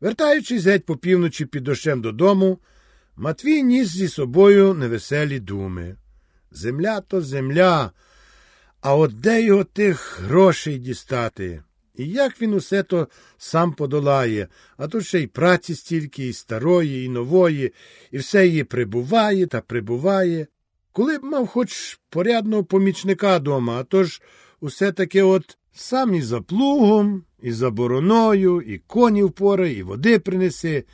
Вертаючись геть по півночі під дощем додому, Матвій ніс зі собою невеселі думи. Земля то земля, а от де його тих грошей дістати? І як він усе то сам подолає, а тут ще й праці стільки, і старої, і нової, і все її прибуває та прибуває. Коли б мав хоч порядного помічника дома, а то ж усе таки от сам і за плугом, і за бороною, і коні впорай, і води принеси.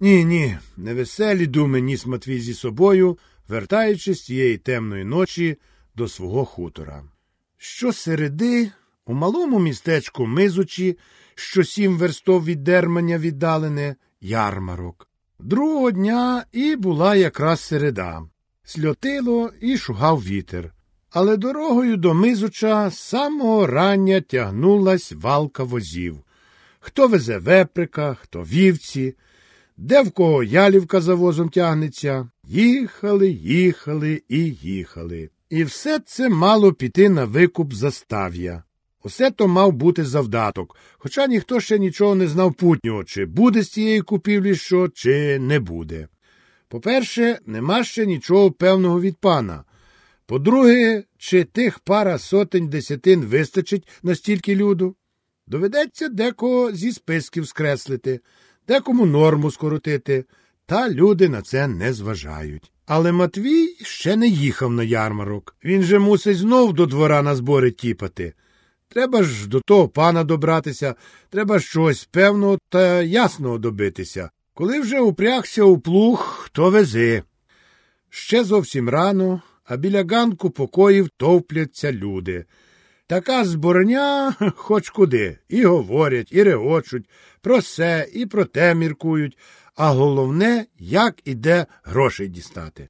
Ні, ні, невеселі думи ніс Матвій зі собою, вертаючись тієї темної ночі до свого хутора. Щосереди у малому містечку Мизучі, що сім верстов від дермання віддалене, ярмарок. Другого дня і була якраз середа. Сльотило і шугав вітер. Але дорогою до Мизуча з самого рання тягнулась валка возів. Хто везе веприка, хто вівці, де в кого ялівка за возом тягнеться. Їхали, їхали і їхали. І все це мало піти на викуп застав'я. Усе то мав бути завдаток, хоча ніхто ще нічого не знав путнього, чи буде з цієї купівлі що, чи не буде. По-перше, нема ще нічого певного від пана. По-друге, чи тих пара сотень десятин вистачить на стільки люду? Доведеться декого зі списків скреслити, декому норму скоротити, та люди на це не зважають. Але Матвій ще не їхав на ярмарок. Він же мусить знов до двора на збори тіпати. Треба ж до того пана добратися, треба щось певного та ясного добитися. Коли вже упрягся у плуг, то вези. Ще зовсім рано, а біля ганку покоїв товпляться люди. Така зборня хоч куди, і говорять, і регочуть, про все і про те міркують, а головне, як і де грошей дістати.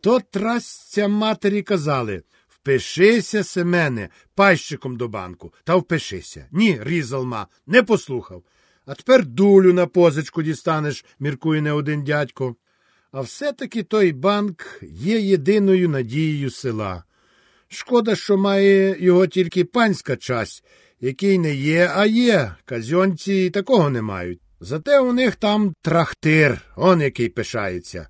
То трасця матері казали Впишися, Семене, пайщиком до банку, та впишися. Ні, різалма, не послухав. А тепер дулю на позичку дістанеш, міркує не один дядько. А все-таки той банк є єдиною надією села. Шкода, що має його тільки панська часть, який не є, а є. Казьонці такого не мають. Зате у них там трахтир, он який пишається.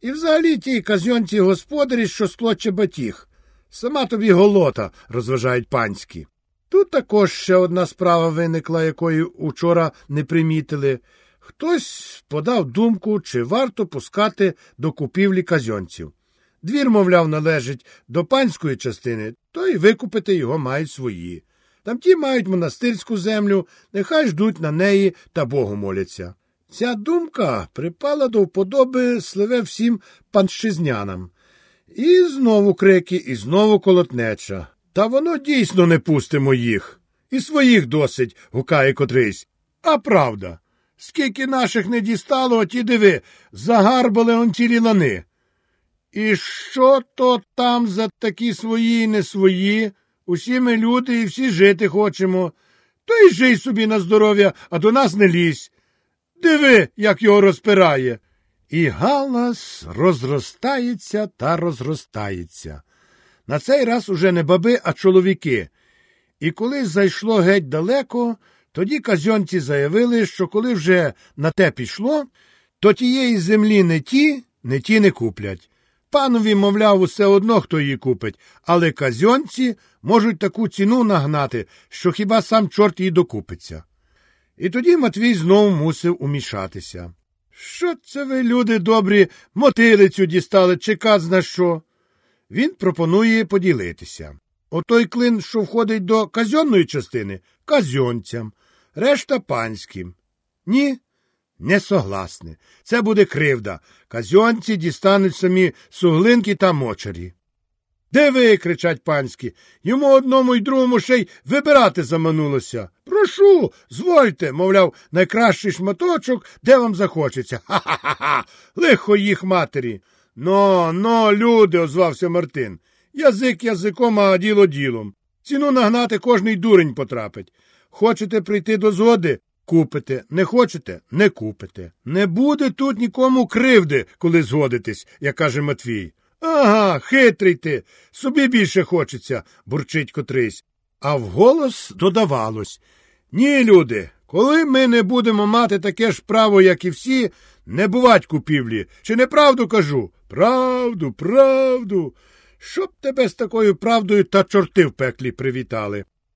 І взагалі ті казьонці господарі, що склоче батіг. Сама тобі голота, розважають панські. Тут також ще одна справа виникла, якої учора не примітили. Хтось подав думку, чи варто пускати до купівлі казьонців. Двір, мовляв, належить до панської частини, то й викупити його мають свої. Там ті мають монастирську землю, нехай ждуть на неї та Богу моляться. Ця думка припала до вподоби сливе всім панщизнянам. І знову крики, і знову колотнеча. Та воно дійсно не пустимо їх. І своїх досить, гукає котрийсь. А правда. Скільки наших не дістало, ті диви, загарбали он ті лани. І що то там за такі свої і не свої? Усі ми люди і всі жити хочемо. То й жий собі на здоров'я, а до нас не лізь. Диви, як його розпирає. І галас розростається та розростається. На цей раз уже не баби, а чоловіки. І коли зайшло геть далеко, тоді казьонці заявили, що коли вже на те пішло, то тієї землі не ті, не ті не куплять. Панові, мовляв, усе одно хто її купить, але казьонці можуть таку ціну нагнати, що хіба сам чорт їй докупиться. І тоді Матвій знову мусив умішатися. Що це ви, люди добрі, мотилицю дістали, чи казна що? Він пропонує поділитися. Отой клин, що входить до казьонної частини, казьонцям, решта панським. Ні, не согласне. Це буде кривда. Казьонці дістануть самі суглинки та мочарі. Де ви? кричать панські. Йому одному й другому ще й вибирати заманулося. Прошу, звольте, мовляв, найкращий шматочок, де вам захочеться. Ха ха ха. Лихо їх матері. Но, но, люди, озвався Мартин. Язик язиком, а діло ділом. Ціну нагнати кожний дурень потрапить. Хочете прийти до згоди? Купите. Не хочете? Не купите. Не буде тут нікому кривди, коли згодитесь, як каже Матвій. Ага, хитрий ти. Собі більше хочеться, бурчить котрийсь. А вголос додавалось. Ні, люди, Коли ми не будемо мати таке ж право, як і всі, не бувать купівлі. Чи не правду кажу? Правду, правду. Щоб тебе з такою правдою та чорти в пеклі привітали.